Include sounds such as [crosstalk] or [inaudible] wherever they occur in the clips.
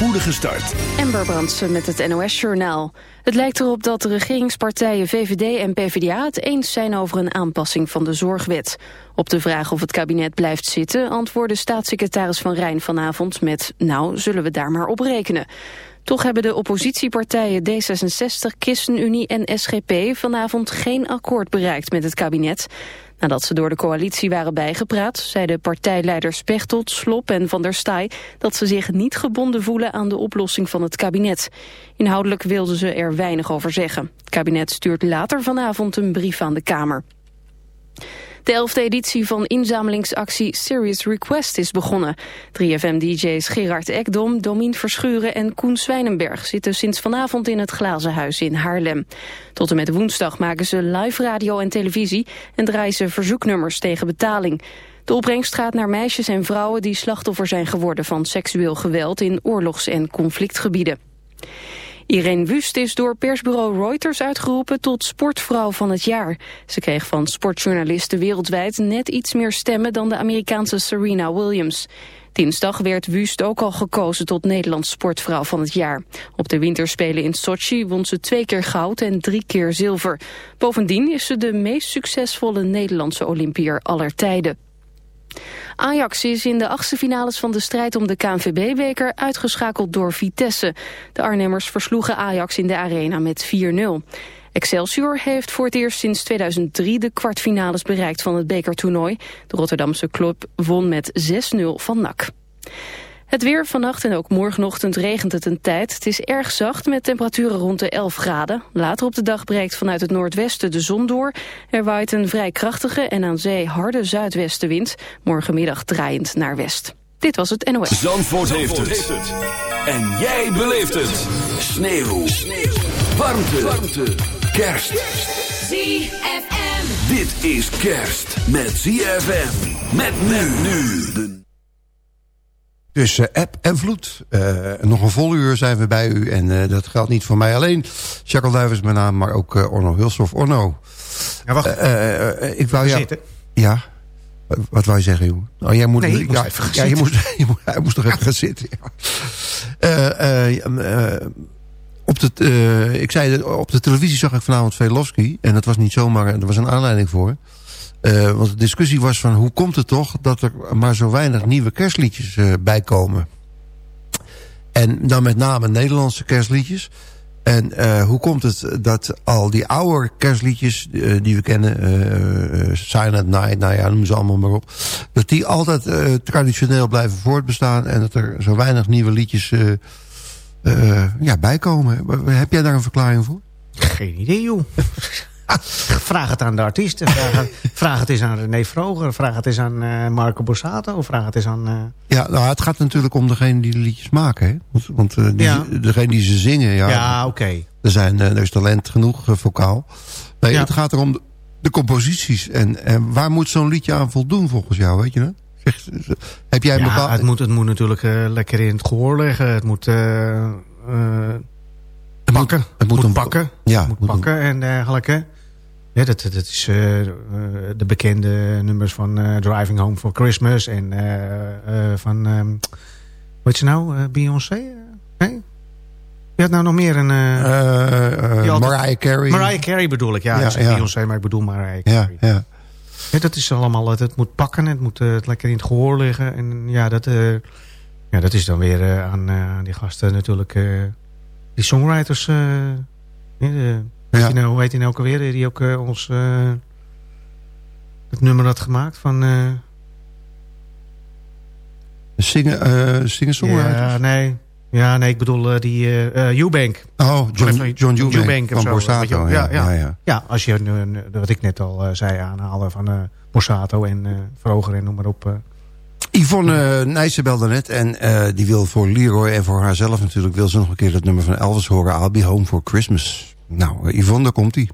spoedige start. Ember Brandsen met het NOS-journaal. Het lijkt erop dat de regeringspartijen VVD en PvdA het eens zijn over een aanpassing van de zorgwet. Op de vraag of het kabinet blijft zitten antwoordde staatssecretaris Van Rijn vanavond met... nou, zullen we daar maar op rekenen. Toch hebben de oppositiepartijen D66, ChristenUnie en SGP vanavond geen akkoord bereikt met het kabinet. Nadat ze door de coalitie waren bijgepraat, zeiden partijleiders Pechtold, Slop en Van der Staaij dat ze zich niet gebonden voelen aan de oplossing van het kabinet. Inhoudelijk wilden ze er weinig over zeggen. Het kabinet stuurt later vanavond een brief aan de Kamer. De elfde editie van inzamelingsactie Serious Request is begonnen. 3FM-dj's Gerard Ekdom, Domien Verschuren en Koen Zwijnenberg... zitten sinds vanavond in het Glazen Huis in Haarlem. Tot en met woensdag maken ze live radio en televisie... en draaien ze verzoeknummers tegen betaling. De opbrengst gaat naar meisjes en vrouwen die slachtoffer zijn geworden... van seksueel geweld in oorlogs- en conflictgebieden. Irene Wust is door persbureau Reuters uitgeroepen tot sportvrouw van het jaar. Ze kreeg van sportjournalisten wereldwijd net iets meer stemmen dan de Amerikaanse Serena Williams. Dinsdag werd Wust ook al gekozen tot Nederlands sportvrouw van het jaar. Op de winterspelen in Sochi won ze twee keer goud en drie keer zilver. Bovendien is ze de meest succesvolle Nederlandse Olympier aller tijden. Ajax is in de achtste finales van de strijd om de KNVB-beker uitgeschakeld door Vitesse. De Arnhemmers versloegen Ajax in de arena met 4-0. Excelsior heeft voor het eerst sinds 2003 de kwartfinales bereikt van het bekertoernooi. De Rotterdamse club won met 6-0 van NAC. Het weer vannacht en ook morgenochtend regent het een tijd. Het is erg zacht met temperaturen rond de 11 graden. Later op de dag breekt vanuit het noordwesten de zon door. Er waait een vrij krachtige en aan zee harde zuidwestenwind. Morgenmiddag draaiend naar west. Dit was het NOS. Zandvoort, heeft, het. En jij beleeft het. Sneeuw. Sneeuw. Warmte. Warmte. Kerst. ZFM. Dit is kerst met ZFM. Met men nu. De tussen app en vloed. Uh, nog een vol uur zijn we bij u. En uh, dat geldt niet voor mij alleen. Jacques Duiven is mijn naam, maar ook Orno Hulshoff. Orno. Ja, wacht. ik wou ja, zitten. Ja. Wat wou je zeggen, jongen? Oh, jij moet, nee, ja, ja, je moest, [laughs] je moest, hij moest toch even gaan zitten. Ja. op de, ik zei, op de televisie zag ik vanavond Velofsky. En dat was niet zomaar, er was een aanleiding voor. Uh, want de discussie was van hoe komt het toch dat er maar zo weinig nieuwe kerstliedjes uh, bijkomen. En dan met name Nederlandse kerstliedjes. En uh, hoe komt het dat al die oude kerstliedjes die we kennen, Silent Night, nou ja, noem ze allemaal maar op. Dat die altijd traditioneel blijven voortbestaan en dat er zo weinig nieuwe liedjes ja, bijkomen. Heb jij daar een verklaring voor? Geen idee joh. [laughs] vraag het aan de artiesten. Vraag, vraag, het eens aan René Vroger. Vraag het eens aan uh, Marco Borsato. Vraag het eens aan... Uh... Ja, nou, het gaat natuurlijk om degene die de liedjes maken. Hè? Want, want uh, die, ja. degene die ze zingen... Ja, ja oké. Okay. Er, zijn, er is talent genoeg, vocaal. Nee, ja. het gaat erom de, de composities. En, en waar moet zo'n liedje aan voldoen volgens jou, weet je dat? Zeg, heb jij ja, bepaald... het, moet, het moet natuurlijk lekker in het gehoor leggen. Het moet... pakken. Het moet, moet pakken. Ja, het moet, moet pakken een... en dergelijke. Ja, dat, dat is uh, de bekende nummers van uh, Driving Home for Christmas en uh, van, um, weet je nou, Beyoncé? Nee? Je had nou nog meer een... Mariah Carey. Mariah Carey bedoel ik, ja. ja, ja. Beyoncé, maar ik bedoel Mariah Carey. Ja, ja. ja dat is allemaal, het, moet pakken, het moet het lekker in het gehoor liggen. En ja, dat, ja, dat is dan weer aan, aan die gasten natuurlijk, die songwriters... de, Weet, ja. je nou, hoe heet hij nou ook alweer? Die ook uh, ons uh, het nummer had gemaakt van... Uh... Zingen, zingen songwriters? Ja, nee. Ja, nee, ik bedoel die uh, Eubank. Oh, John, John Eubank, Eubank van Borsato. Ja, ja, ja. ja, als je, wat ik net al zei, aanhalen van uh, Borsato en uh, Vroger en noem maar op. Yvonne Nijssen belde net en die wil voor Leroy en voor haarzelf natuurlijk... wil ze nog een keer het nummer van Elvis horen. I'll be home for Christmas. Nou, Yvonne, daar komt-ie.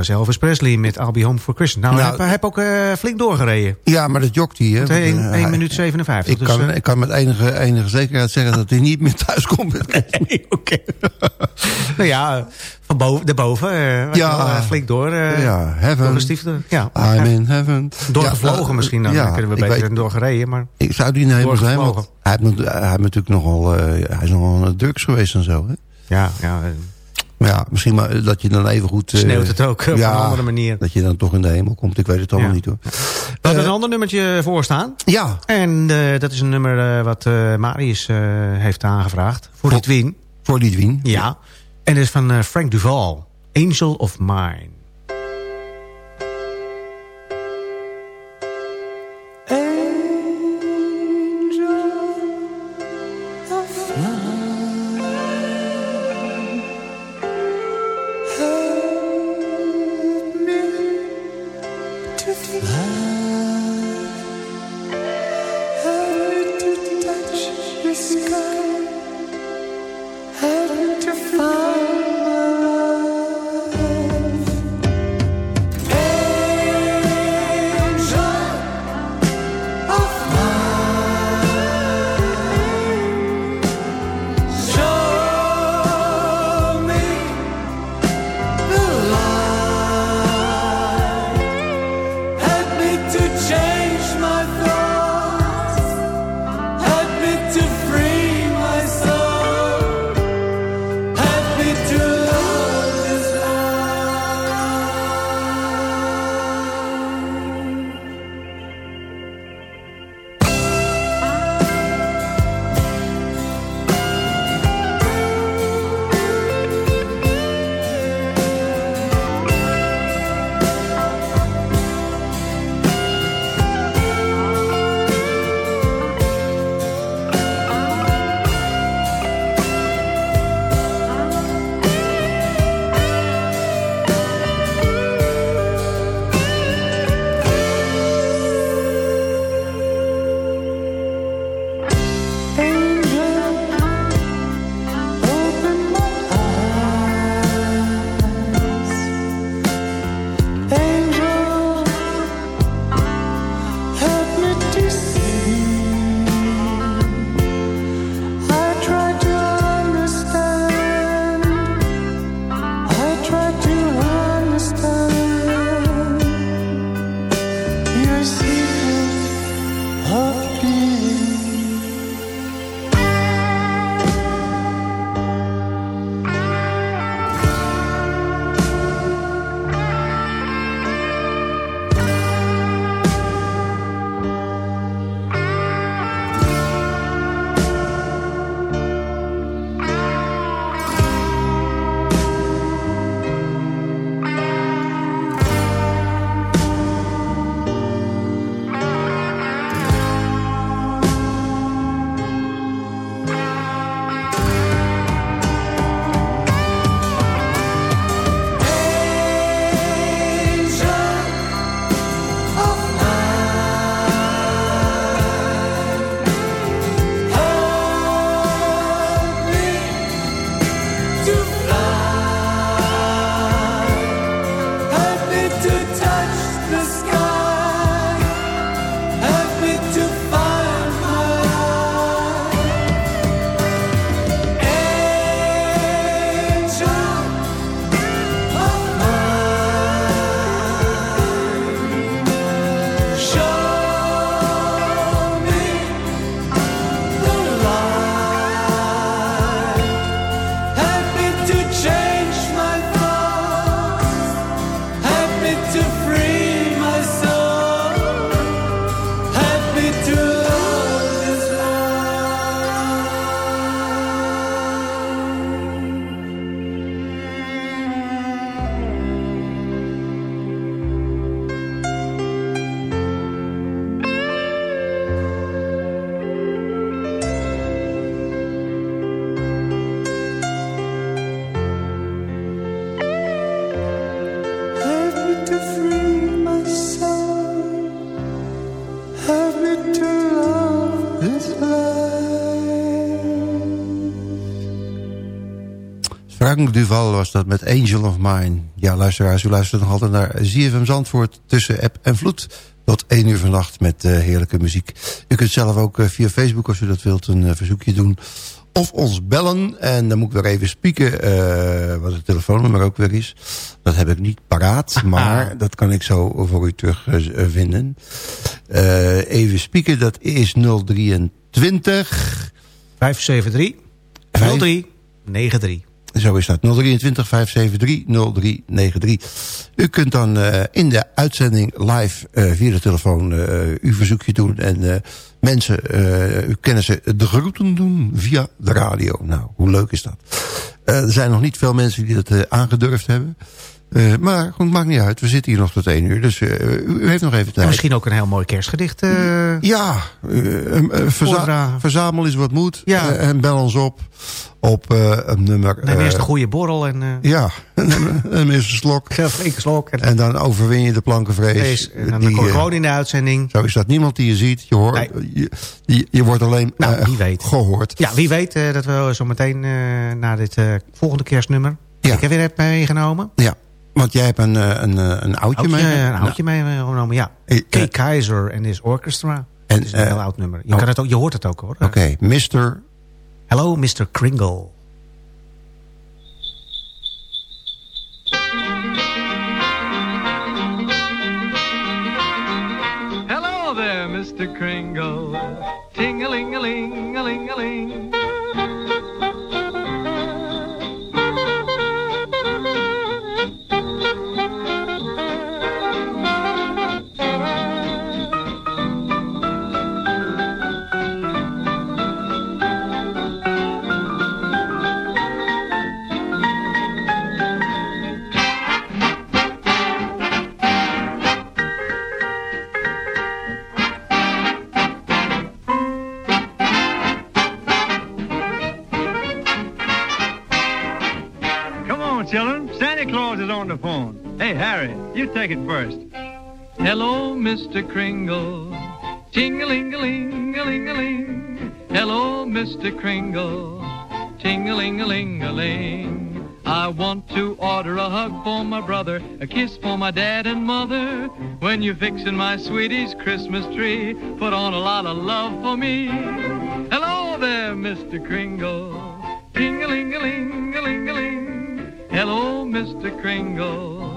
Was Elvis Presley met I'll Be Home for Christmas. Nou, nou hij heb ook uh, flink doorgereden. Ja, maar dat jokt hij. 1, 1 minuut 57. Ik, dus, kan, uh, ik kan met enige, enige zekerheid zeggen dat hij niet meer thuis komt. [laughs] nee, oké. [laughs] nou ja, van boven, daarboven. Uh, ja, flink door. ja, heaven. Ja. I'm in heaven. Doorgevlogen ja, misschien dan. Ja, dan kunnen we beter weet, doorgereden. Maar ik zou die helemaal zijn, want hij heeft, hij heeft natuurlijk nogal, hij is nogal een drugs geweest en zo. Hè? Ja, ja. Maar ja, misschien maar dat je dan even goed... Uh, Sneeuwt het ook op ja, een andere manier. Dat je dan toch in de hemel komt. Ik weet het allemaal niet hoor. We hebben een ander nummertje voor staan. Ja. En dat is een nummer wat Marius heeft aangevraagd. Voor Lidwin. Voor Lidwin. Ja. En dat is van Frank Duval. Angel of Mine. perfectly. Fly. Frank Duval was dat met Angel of Mine. Ja, luisteraars, u luistert nog altijd naar ZFM Zandvoort tussen app en vloed. Tot 1 uur vannacht met uh, heerlijke muziek. U kunt zelf ook uh, via Facebook, als u dat wilt, een uh, verzoekje doen. Of ons bellen. En dan moet ik weer even spieken wat het telefoonnummer ook weer is. Dat heb ik niet paraat, [laughs] maar dat kan ik zo voor u terugvinden. even spieken, dat is 023... 573 0393. Zo is dat. 023 573 0393. U kunt dan uh, in de uitzending live uh, via de telefoon uh, uw verzoekje doen. En mensen, uw kennissen, de groeten doen via de radio. Nou, hoe leuk is dat? er zijn nog niet veel mensen die dat aangedurfd hebben. Uh, maar goed, maakt niet uit. We zitten hier nog tot één uur. Dus uh, u heeft nog even tijd. Misschien ook een heel mooi kerstgedicht. Uh, ja, verza verzamel eens wat moed. Ja. en bel ons op. Op een nummer... Neem eerst een goede borrel. En, ja, [laughs] neem eerst een slok. [laughs] Een slok. En, en, dan overwin je de plankenvrees. En dan, die, kom je gewoon in de uitzending. Zo is dat. Niemand die je ziet. Je, hoort, nee. je, je, wordt alleen nou, wie weet. gehoord. Ja, wie weet dat we zo meteen naar dit volgende kerstnummer... Ja. Ik weer heb meegenomen. Ja. Want jij hebt een, een, een oudje, mee? Een oudje nou. meegenomen, ja. Hey, Kay uh, Kaiser en his orchestra. En, is een uh, heel oud nummer. Je, oh. kan het ook, je hoort het ook hoor. Oké, okay. Mr. Hello, Mr. Kringle. Hello there, Mr. Kringle. Take it first. Hello, Mr. Kringle. Ting-a-ling-a-ling-a-ling-a-ling. Hello, Mr. Kringle. Ting-a-ling-a-ling-a-ling. I want to order a hug for my brother, a kiss for my dad and mother. When you're fixing my sweetie's Christmas tree, put on a lot of love for me. Hello there, Mr. Kringle. Ting-a-ling-a-ling-a-ling-a-ling. Hello, Mr. Kringle,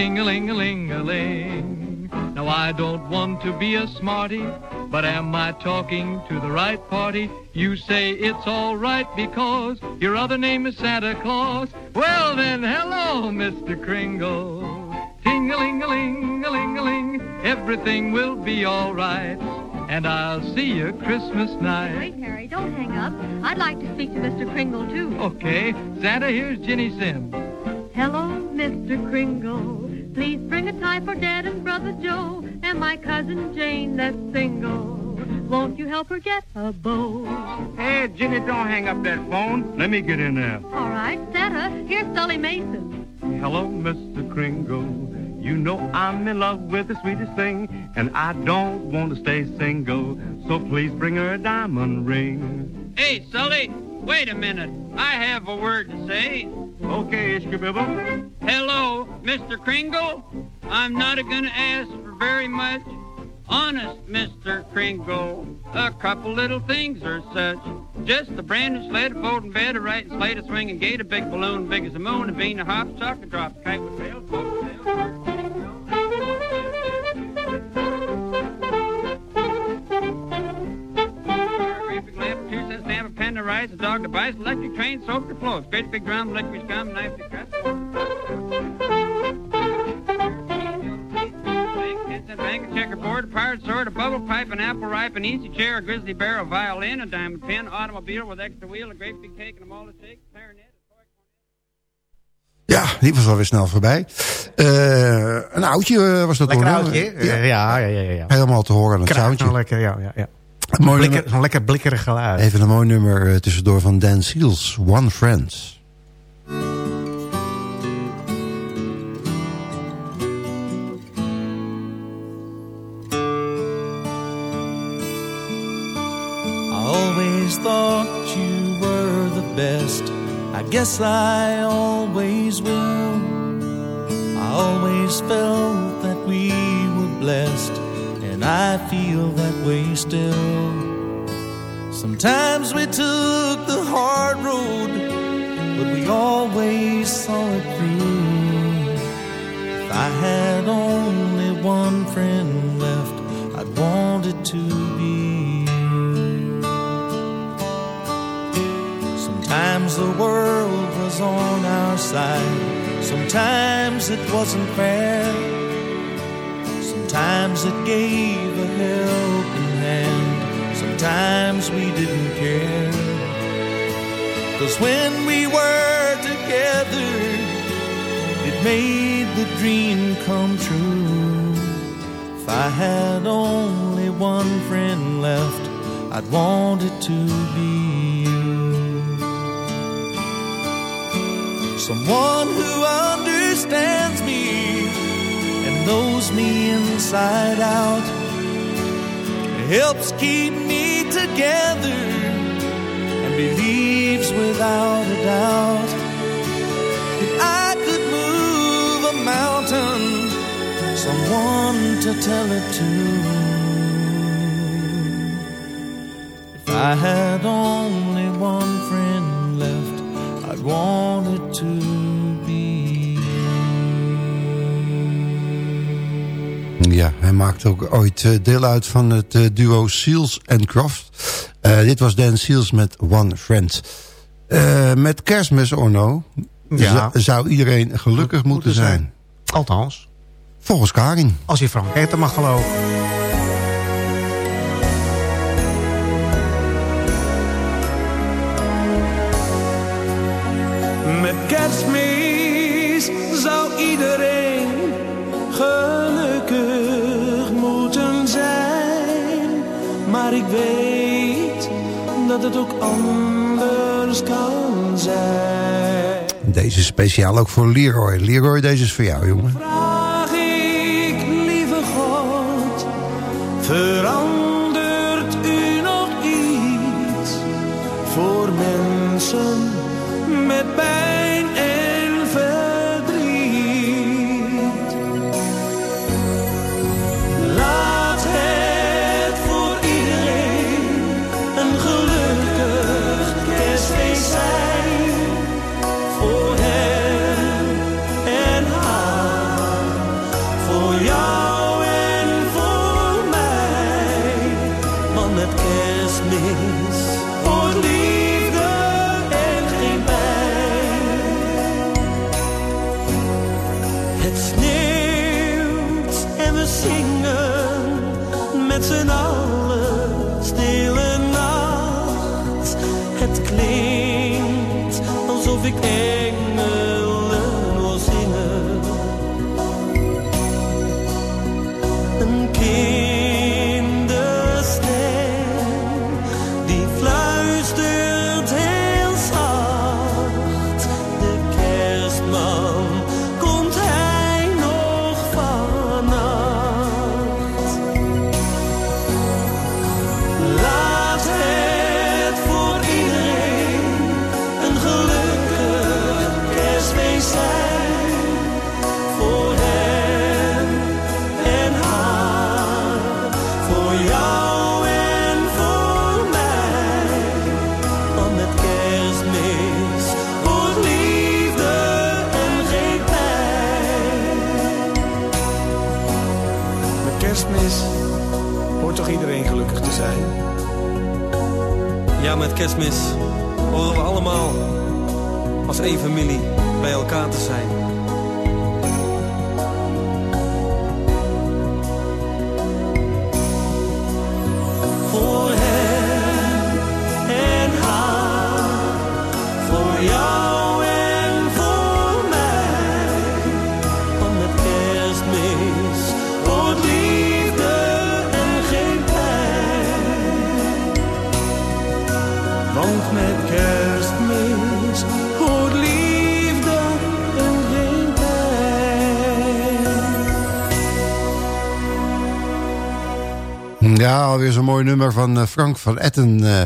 ting-a-ling-a-ling-a-ling. Now I don't want to be a smarty, but am I talking to the right party? You say it's all right because your other name is Santa Claus. Well then, hello, Mr. Kringle, ting-a-ling-a-ling-a-ling-a-ling. Everything will be all right and I'll see you Christmas night. Wait, Harry, don't hang up. I'd like to speak to Mr. Kringle, too. Okay. Santa, here's Ginny Sims. Hello, Mr. Kringle. Please bring a tie for Dad and Brother Joe and my cousin Jane that's single. Won't you help her get a beau? Hey, Ginny, don't hang up that phone. Let me get in there. All right, Santa, here's Sully Mason. Hello, Mr. Kringle. You know I'm in love with the sweetest thing, and I don't want to stay single. So please bring her a diamond ring. Hey, Sully, wait a minute. I have a word to say. Okay, Ishkabibble. Hello, Mr. Kringle. I'm not going to ask for very much. Honest, Mr. Kringle, a couple little things or such. Just a brand new sled, a folding bed, a right slate, a swinging gate, a big balloon big as a moon, a bean, a hop, chocolate drop, a kite with to rice, a dog to bite, electric train, soap to floats, great big drum, licorice gum, knife to cut. Bank, a checkerboard, a pirate sword, a bubble pipe, an apple ripe, an easy chair, a grizzly bear, a violin, a diamond pin, automobile with extra wheel, a great big cake, and a malt shake, clarinet. Ja, die was alweer snel voorbij. Uh, een oudje was dat lekker hoor. oudje? Ja. Ja, ja, ja, ja, Helemaal te horen aan het soundje. lekker, ja, ja, ja. Een Blikker, nummer, lekker blikkerig geluid. Even een mooi nummer uh, tussendoor van Dan Seals, One Friends. I always thought you were the best I guess I always will. I always felt that we were blessed, and I feel that way still. Sometimes we took the hard road, but we always saw it through. If I had only one friend left, I'd want it to be you. Sometimes the world was on our side, sometimes it wasn't fair. Sometimes it gave a helping hand, sometimes we didn't care. Cause when we were together, it made the dream come true. If I had only one friend left, I'd want it to be you. Someone who understands me knows me inside out. Helps keep me together and believes without a doubt that I could move a mountain. Someone to tell it to. If I had only one friend left, I'd want it to Ja, hij maakte ook ooit eh, deel uit van het eh, duo Seals and Croft. Eh, dit was Dan Seals met One Friend. Met kerstmis, Orno, Ja. zou iedereen gelukkig moeten zijn. Althans, Volgens Karin. als je Frank Etten mag geloven. Dat het ook anders kan zijn. Deze is speciaal ook voor Leroy. Leroy, deze is voor jou, jongen. Vraag ik, lieve God, verandert als één familie bij elkaar te zijn. Ja, alweer zo'n mooi nummer van eh, Frank van Etten. Eh,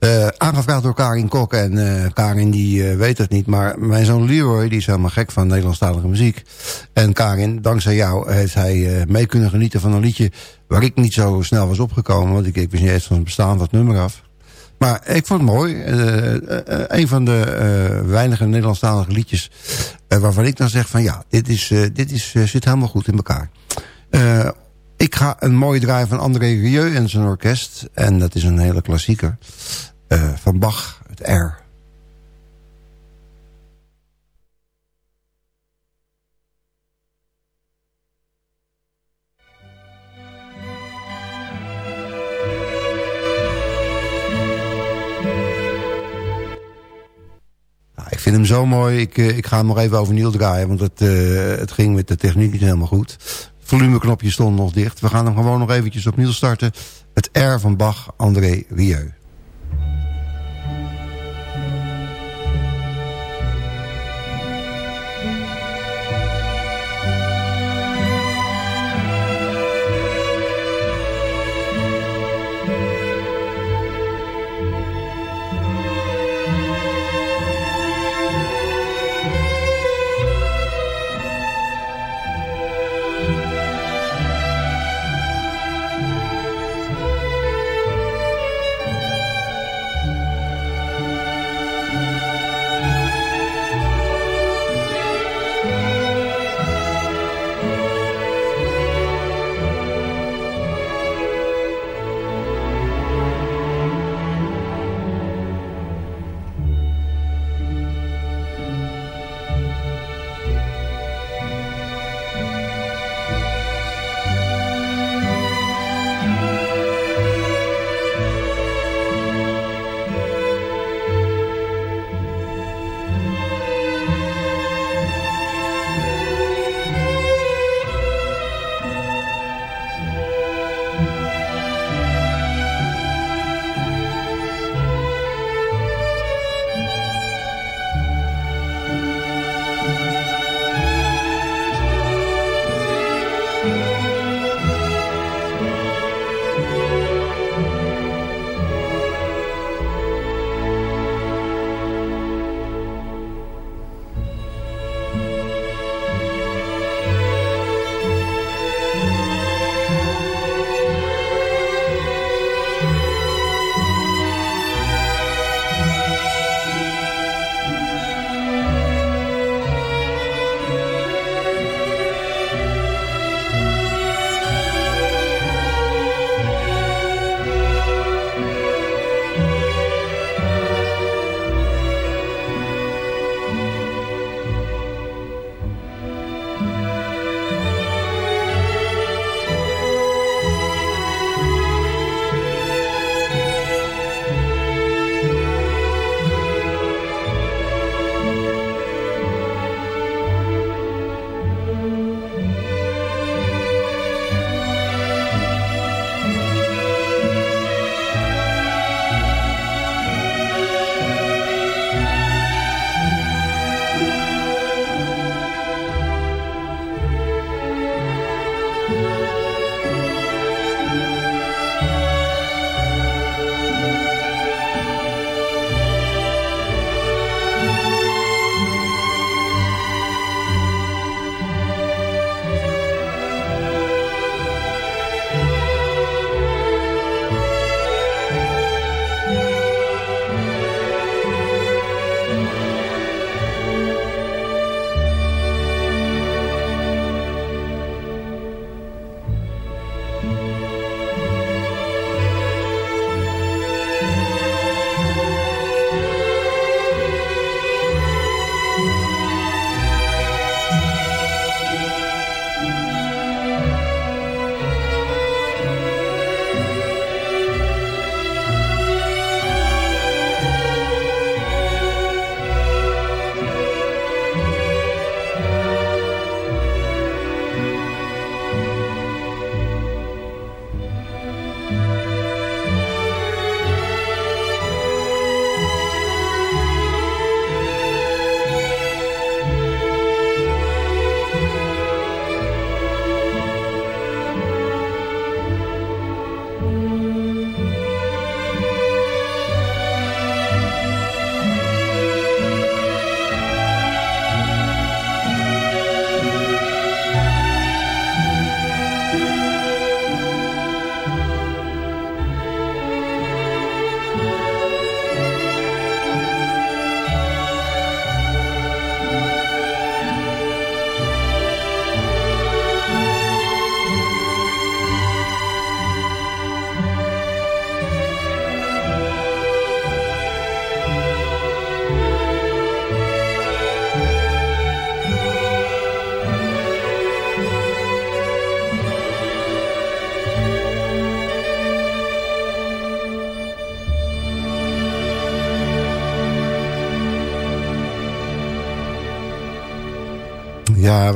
Uh, aangevraagd door Karin Kok. En Karin die weet het niet. Maar mijn zoon Leroy die is helemaal gek van Nederlandstalige muziek. En Karin, dankzij jou heeft hij mee kunnen genieten van een liedje... waar ik niet zo snel was opgekomen. Want ik, ik wist niet eens van het bestaan dat nummer af. Maar ik vond het mooi. een van de weinige Nederlandstalige liedjes... waarvan ik dan zeg van ja, dit, is, dit is, zit helemaal goed in elkaar. Ik ga een mooie draai van André Rieu en zijn orkest. En dat is een hele klassieker. Uh, van Bach, het R. ik vind hem zo mooi. Ik, uh, ik ga hem nog even overnieuw draaien. Want het, uh, het ging met de techniek niet helemaal goed. Volumeknopje stond nog dicht. We gaan hem gewoon nog eventjes opnieuw starten. Het R van Bach, André Rieu.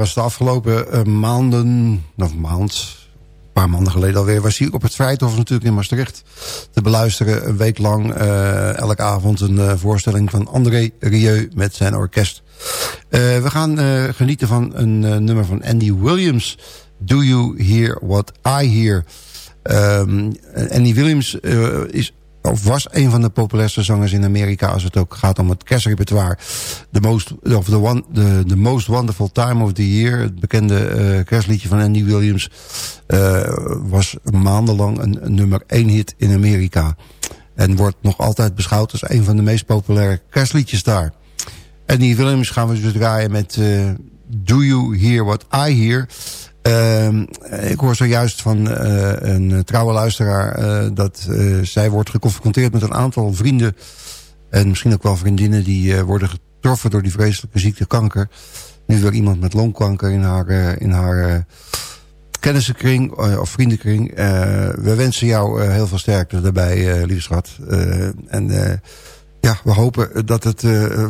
Was de afgelopen uh, maanden, of maand, een paar maanden geleden alweer... was hij op het Vrijthof natuurlijk in Maastricht te beluisteren. Een week lang, uh, elke avond een uh, voorstelling van André Rieu met zijn orkest. we gaan genieten van een nummer van Andy Williams. Do You Hear What I Hear? Um, Andy Williams is of was een van de populairste zangers in Amerika... als het ook gaat om het kerstrepertoire. The most, of the, one, the, the Most Wonderful Time of the Year... het bekende uh, kerstliedje van Andy Williams... Uh, was maandenlang een, nummer één hit in Amerika. En wordt nog altijd beschouwd als een van de meest populaire kerstliedjes daar. Andy Williams gaan we dus draaien met... Uh, Do You Hear What I Hear... Uh, ik hoor zojuist van uh, een trouwe luisteraar uh, dat zij wordt geconfronteerd met een aantal vrienden en misschien ook wel vriendinnen die worden getroffen door die vreselijke ziekte kanker. Nu weer iemand met longkanker in haar, in haar kennissenkring of vriendenkring. we wensen jou heel veel sterkte daarbij, lieve schat. en ja, we hopen dat het,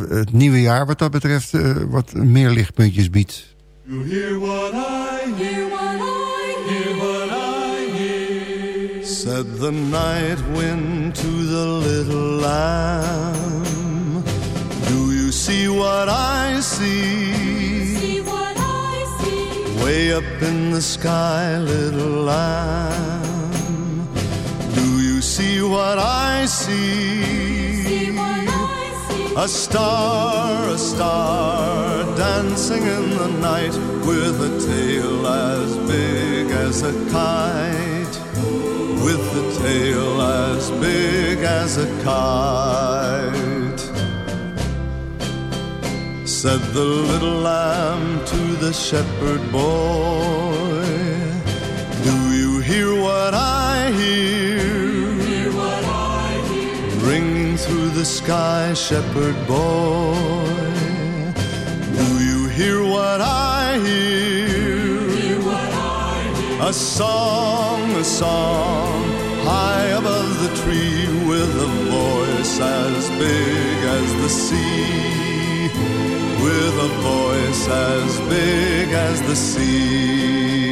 het nieuwe jaar wat dat betreft wat meer lichtpuntjes biedt. You hear what I hear, what I hear, what I hear. Said the night wind to the little lamb. Do you see what I see? See what I see. Way up in the sky, little lamb. Do you see what I see? See what a star, a star, dancing in the night with a tail as big as a kite. With a tail as big as a kite. Said the little lamb to the shepherd boy, Do you hear what I hear? The sky, shepherd boy. Do you hear what I hear? hear, what I hear. A song, a song, high above the tree, with a voice as big as the sea. With a voice as big as the sea.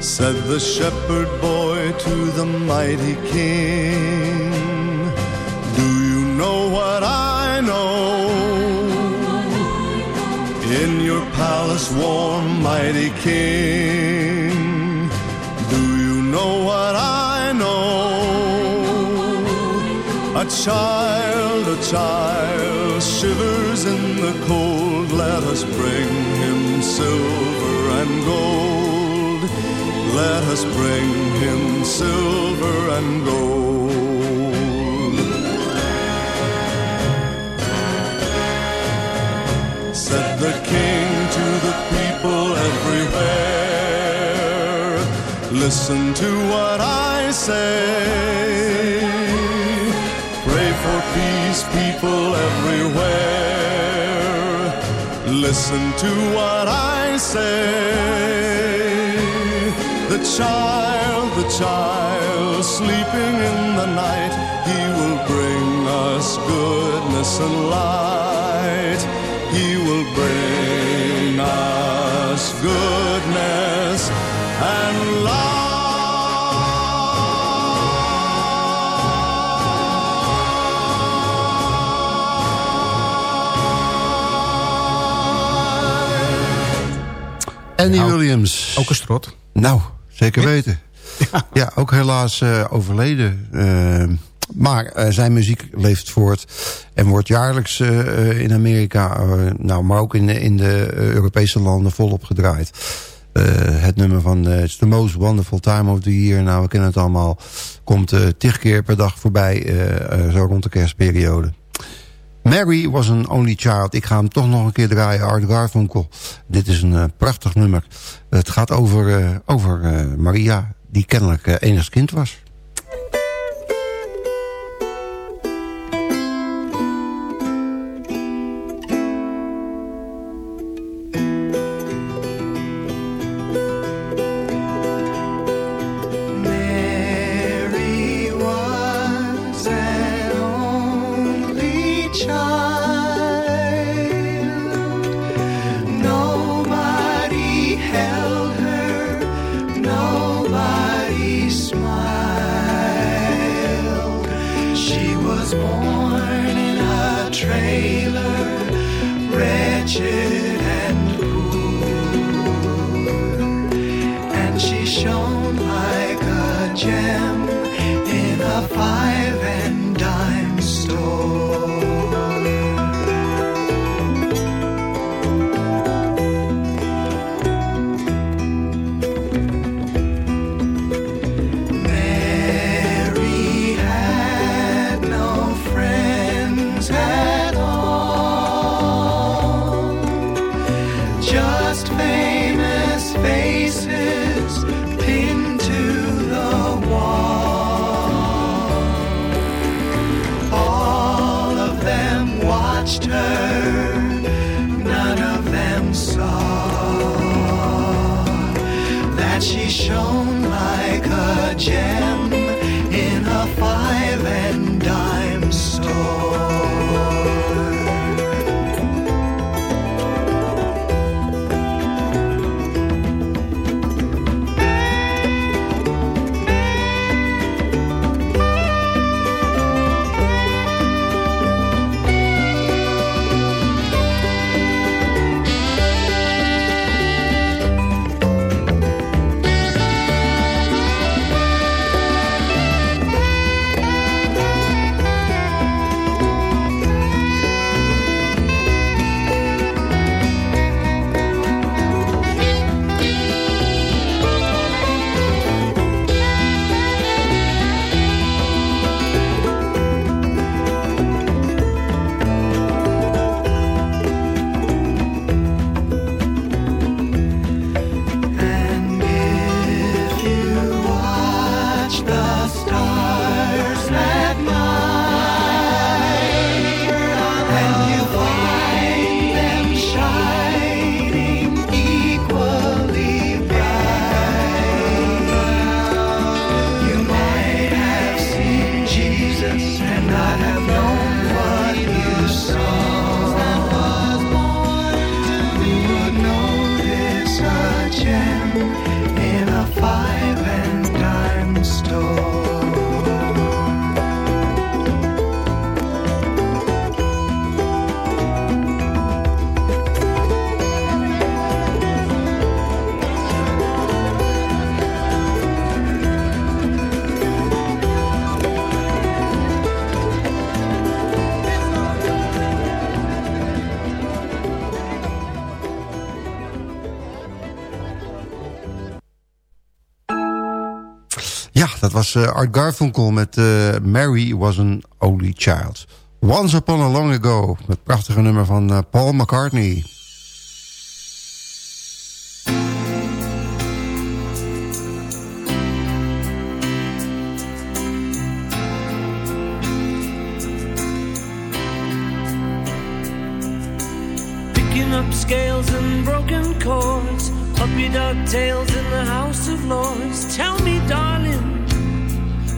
Said the shepherd boy to the mighty king, Do you know what I know? In your palace warm, mighty king, do you know what I know? A child, a child shivers in the cold. Let us bring him silver and gold let us bring him silver and gold. Said the king to the people everywhere, listen to what I say. Pray for peace, people everywhere. Listen to what I say the child, the child sleeping in the night, he will bring us goodness and light. He will bring us goodness and light. Andy nou, Williams. Ook een strot. Nou, Zeker weten. Ja, ja ook helaas uh, overleden. Uh, maar uh, zijn muziek leeft voort en wordt jaarlijks in Amerika, nou, maar ook in, in de Europese landen volop gedraaid. het nummer van It's the most wonderful time of the year, nou we kennen het allemaal, komt tig keer per dag voorbij, zo rond de kerstperiode. Mary was een only child. Ik ga hem toch nog een keer draaien, Art Garfunkel. Dit is een uh, prachtig nummer. Het gaat over, uh, over uh, Maria, die kennelijk enig kind was dat was eh, Art Garfunkel met eh, Mary Was an Only Child. Once Upon a Long Ago, het prachtige nummer van eh, Paul McCartney. Picking up scales and broken chords, puppy dog tails in the House of Lords. Tell me, darling,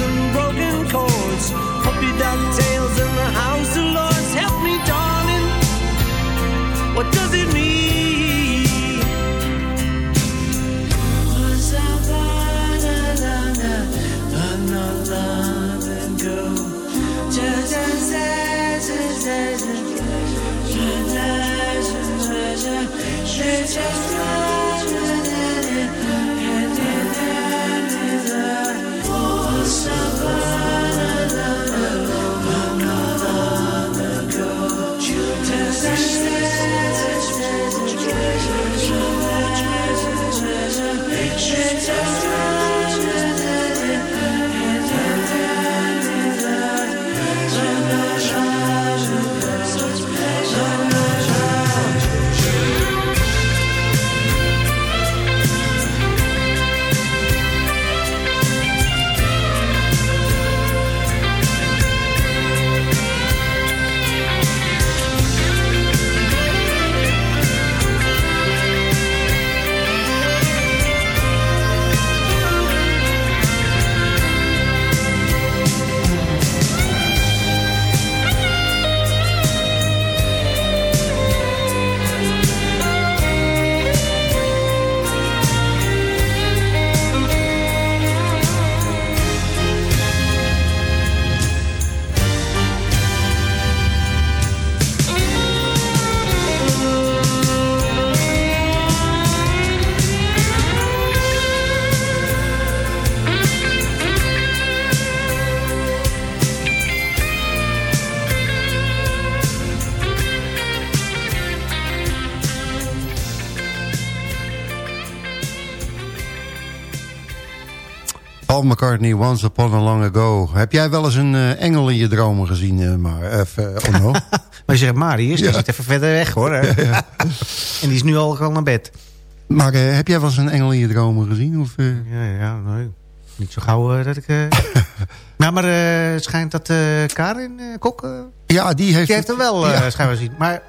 and broken chords, puppy dog tails in the house of lords. Help me, darling. What does it mean? Paul McCartney, Once Upon a Long Ago. Heb jij wel eens een eh, engel in je dromen gezien, eh, maar, even, uh, Onno? [laughs] maar je zegt Marius, die zit even verder weg hoor. [laughs] en die is nu al, al naar bed. Maar heb jij wel eens een engel in je dromen gezien? Of, Ja, ja, nee. Niet zo gauw dat ik... [laughs] nou, maar het schijnt dat Karin Kok... ja, die heeft, die heeft hem wel ja. schijnbaar gezien. Maar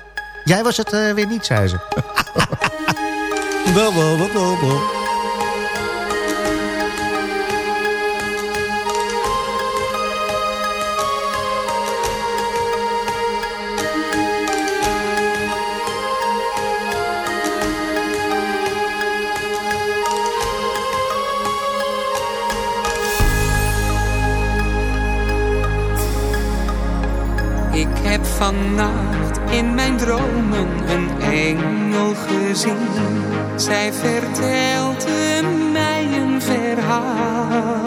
jij was het weer niet, zei ze. Vannacht in mijn dromen een engel gezien. Zij vertelde mij een verhaal.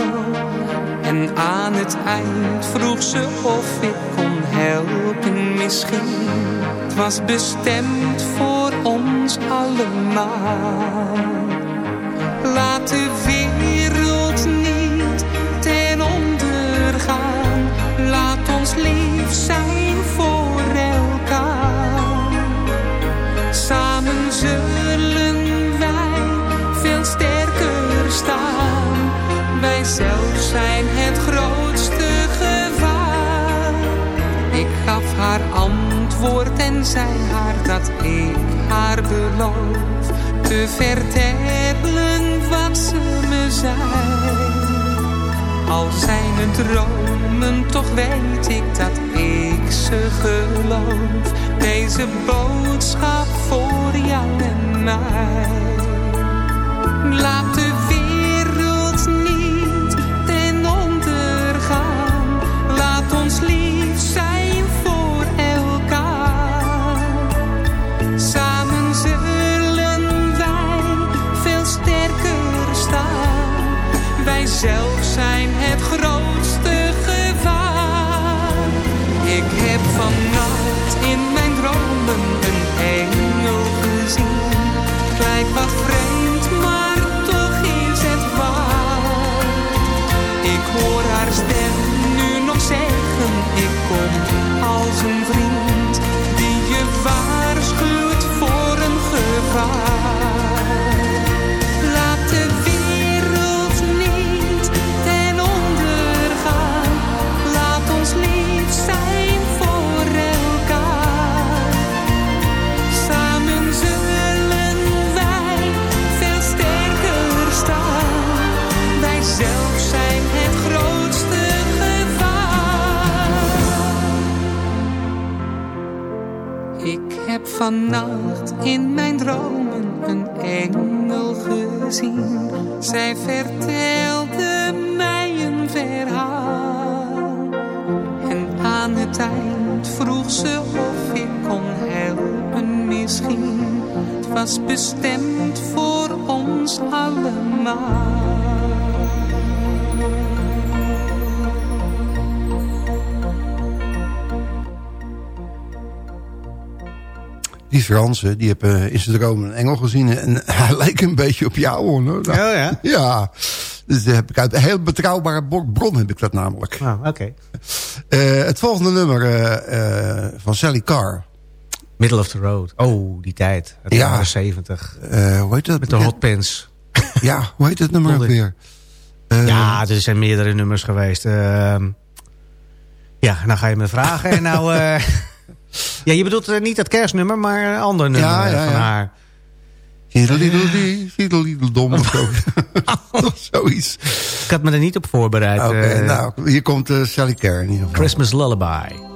En aan het eind vroeg ze of ik kon helpen misschien. Het was bestemd voor ons allemaal. Laat de wereld niet ten onder gaan. Laat ons lief zijn en zei haar dat ik haar beloof te vertellen wat ze me zei. Al zijn het dromen, toch weet ik dat ik ze geloof. Deze boodschap voor jou en mij. Laat de wereld vannacht in mijn dromen een engel gezien. Zij vertelde mij een verhaal. En aan het eind vroeg ze of ik kon helpen misschien. Het was bestemd voor ons allemaal. Fransen, die hebben in zijn droom een engel gezien. En [laughs] hij lijkt een beetje op jou, hoor. Oh ja? Ja. Dus heb ik uit een heel betrouwbare bron heb ik dat namelijk. Ah, oké. [laughs] Eh, het volgende nummer eh, eh, van Sally Carr. Middle of the road. Oh, die tijd. Het Ja. jaren 70. Eh, hoe heet dat? Met de hotpants. Ja, hoe heet het nummer ook weer? Eh, ja, er zijn meerdere nummers geweest. Ehm, ja, nou ga je me vragen. En nou, [laughs] eh, ja, je bedoelt eh, niet dat kerstnummer, maar een ander nummer Ja, eh, ja, van ja. haar. Fiedeliedeli, fiedeliedel-dom of zo. [laughs] Of zoiets. Ik had me er niet op voorbereid. Oké, eh. nou, hier komt eh, Sally Carr in ieder geval. Christmas Lullaby.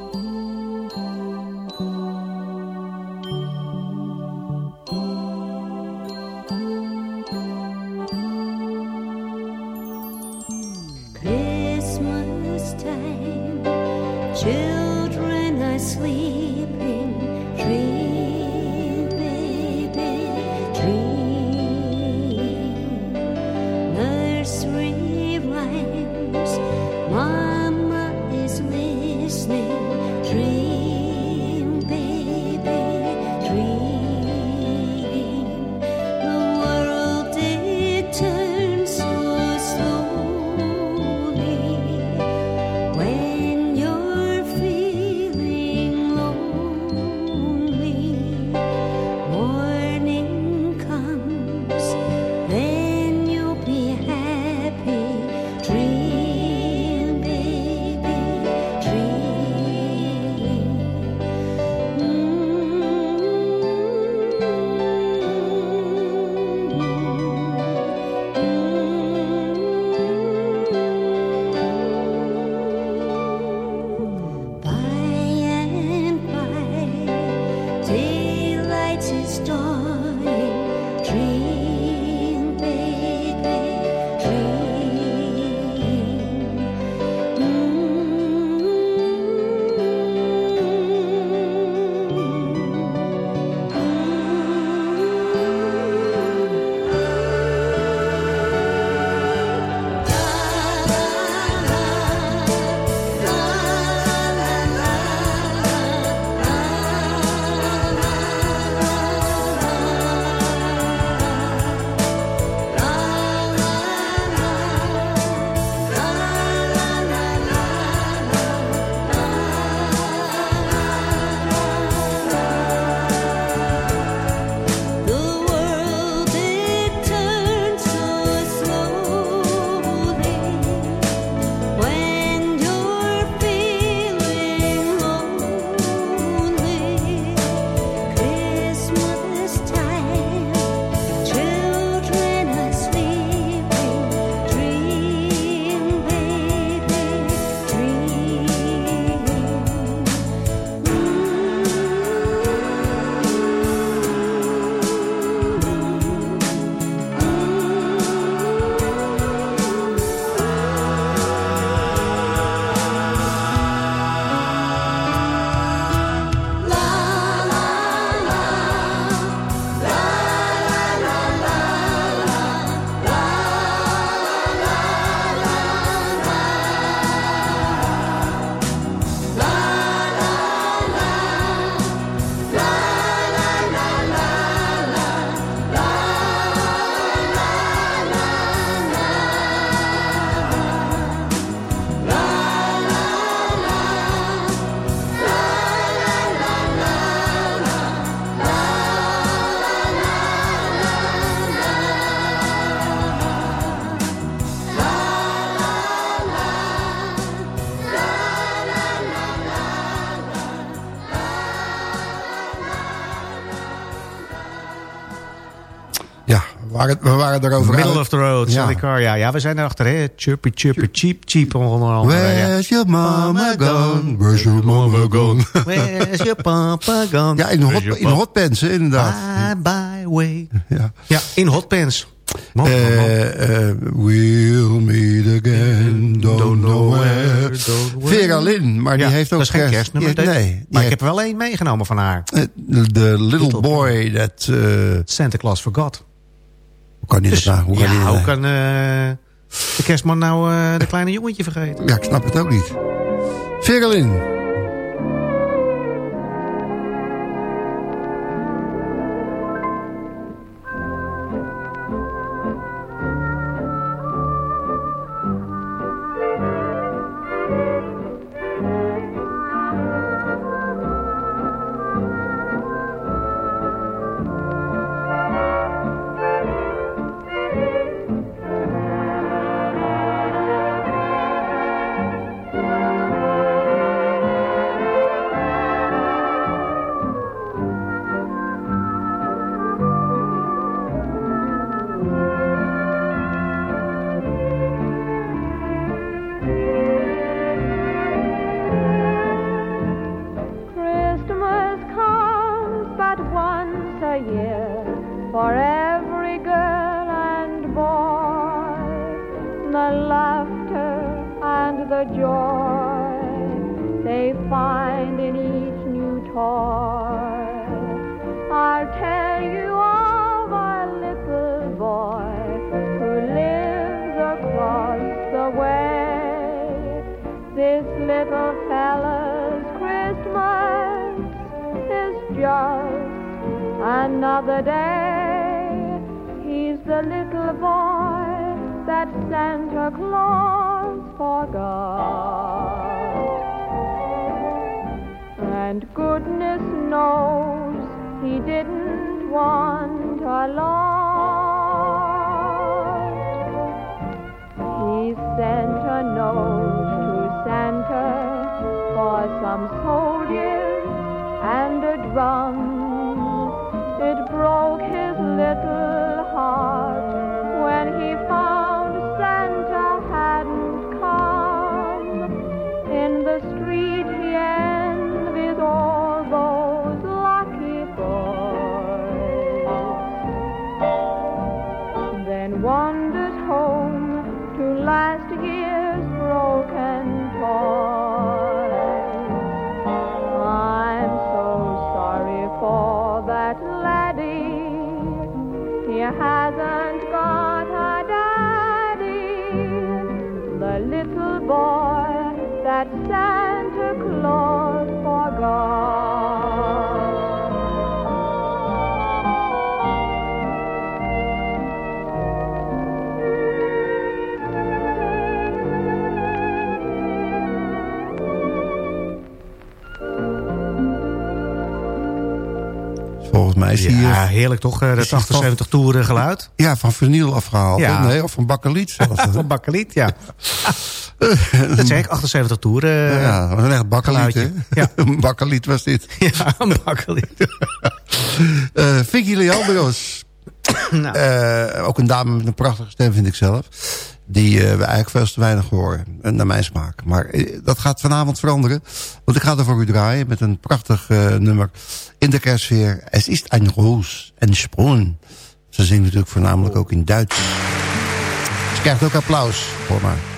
Waren, we waren erover Middle uit. of the road, Ja. Car. Ja, ja, we zijn erachter, hè. Chirpy, chirpy, cheap, cheap. Onder andere, ja. Where's your mama gone? Where's your mama gone? [laughs] Where's your papa gone? Ja, in de hot, in de hotpants, inderdaad. Bye, bye, way. Ja. Ja, in hotpants. Man, man, man. Eh, eh, we'll meet again, don't, know where. don't where. Vera Lynn, maar die heeft ook dat is geen kerst- kerstnummer. dit. Nee, maar ik heeft- heb er wel één meegenomen van haar. eh, The little boy that... Santa Claus Forgot. Hoe kan Dus, dat? Hoe kan ja, hoe kan eh, de kerstman nou eh, de kleine jongetje vergeten? Ja, ik snap het ook niet. Vera another day. He's the little boy that Santa Claus forgot. And goodness knows he didn't want a lot. Mij is die... Ja, heerlijk toch? eh, Dat die 78 toeren geluid. Ja, van vinyl afgehaald. Ja. Nee, of van bakkeliet zelfs. [laughs] Van bakkeliet, ja. [laughs] Dat zeg ik, 78 toeren. ja, dat was een echt bakkeliet, hè? [laughs] Ja. een bakkeliet was dit. Ja, een bakkeliet. Eh Vicky Leandros. [coughs] Nou. Eh, ook een dame met een prachtige stem, vind ik zelf. Die eh, we eigenlijk veel te weinig horen, eh, naar mijn smaak. Maar eh, dat gaat vanavond veranderen. Want ik ga er voor u draaien met een prachtig nummer in de kerstsfeer. Es ist ein Roos en Sprung. Ze zingt natuurlijk voornamelijk ook in Duits. Ze krijgt ook applaus voor mij.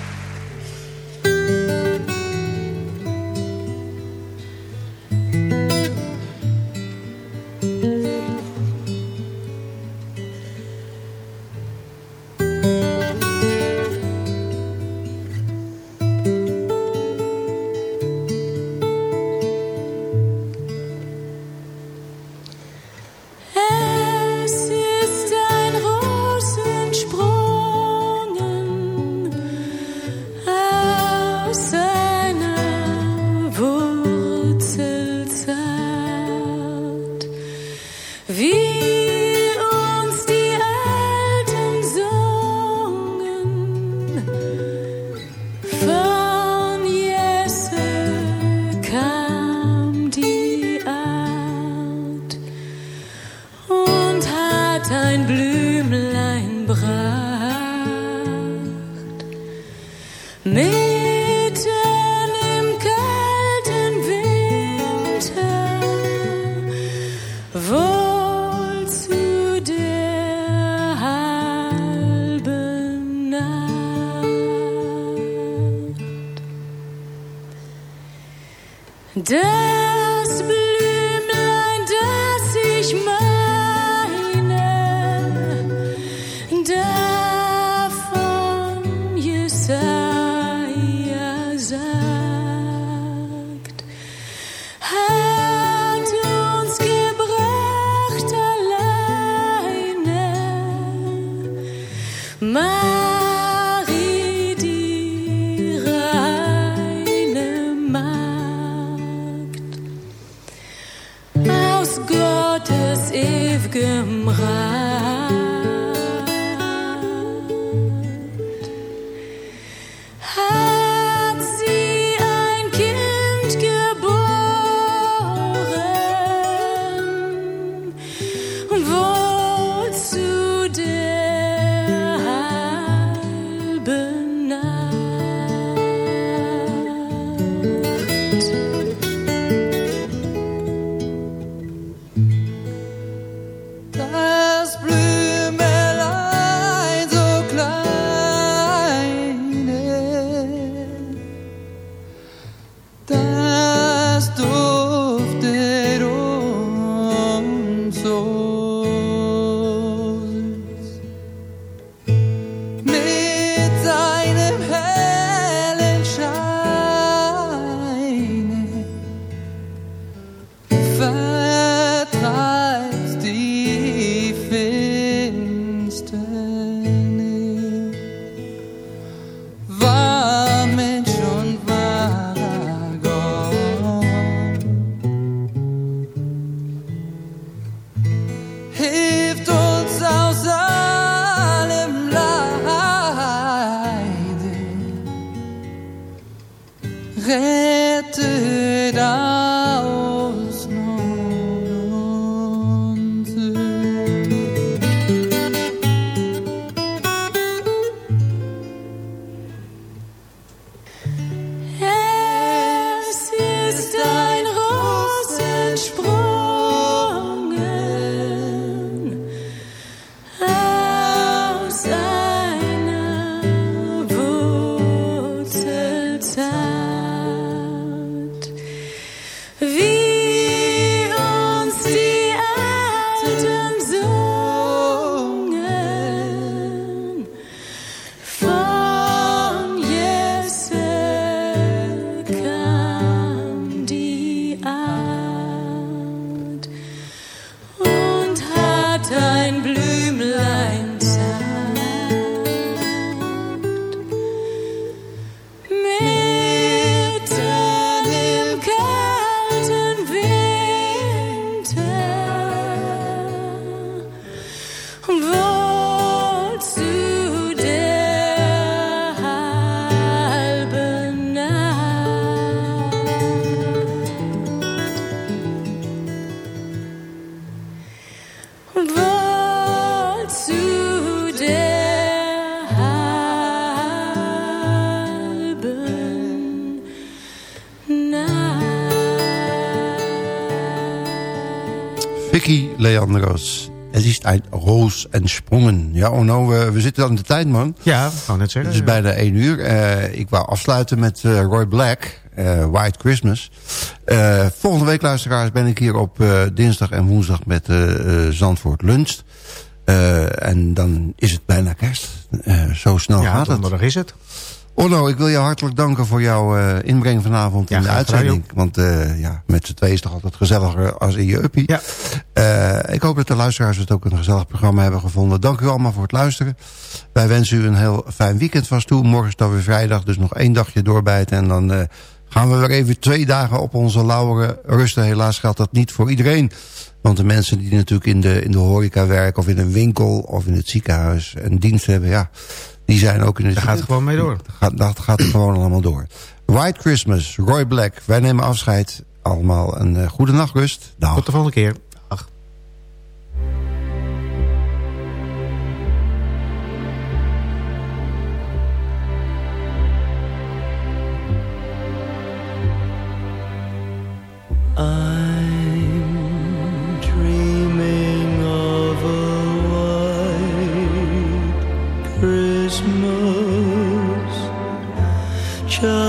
do Vicky Leandros. Het is een roos en sprongen. Ja, oh nou, we, we zitten aan de tijd, man. Ja, ik wou net zeggen. Het is bijna één uur. Eh, ik wou afsluiten met eh, Roy Black, eh, White Christmas. Volgende week, luisteraars, ben ik hier op dinsdag en woensdag met Zandvoort Lunch. En dan is het bijna kerst. Zo snel Ja, gaat het. donderdag is het. Onno, ik wil je hartelijk danken voor jouw eh, inbreng vanavond Ja, in de uitzending. Want eh, ja, met z'n tweeën is het toch altijd gezelliger als in je uppie. Ja. Eh, ik hoop dat de luisteraars het ook een gezellig programma hebben gevonden. Dank u allemaal voor het luisteren. Wij wensen u een heel fijn weekend vast toe. Morgen is het alweer vrijdag, dus nog één dagje doorbijten. En dan gaan we weer even twee dagen op onze lauweren rusten. Helaas geldt dat niet voor iedereen. Want de mensen die natuurlijk in de, in de horeca werken... of in een winkel of in het ziekenhuis een dienst hebben... ja, die zijn ook in het... Daar gaat het gewoon mee door. Gaat, dat gaat het gewoon allemaal door. White Christmas, Roy Black. Wij nemen afscheid. Allemaal een uh, goede nachtrust. Dag. Tot de volgende keer. Dag. I'm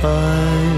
I'm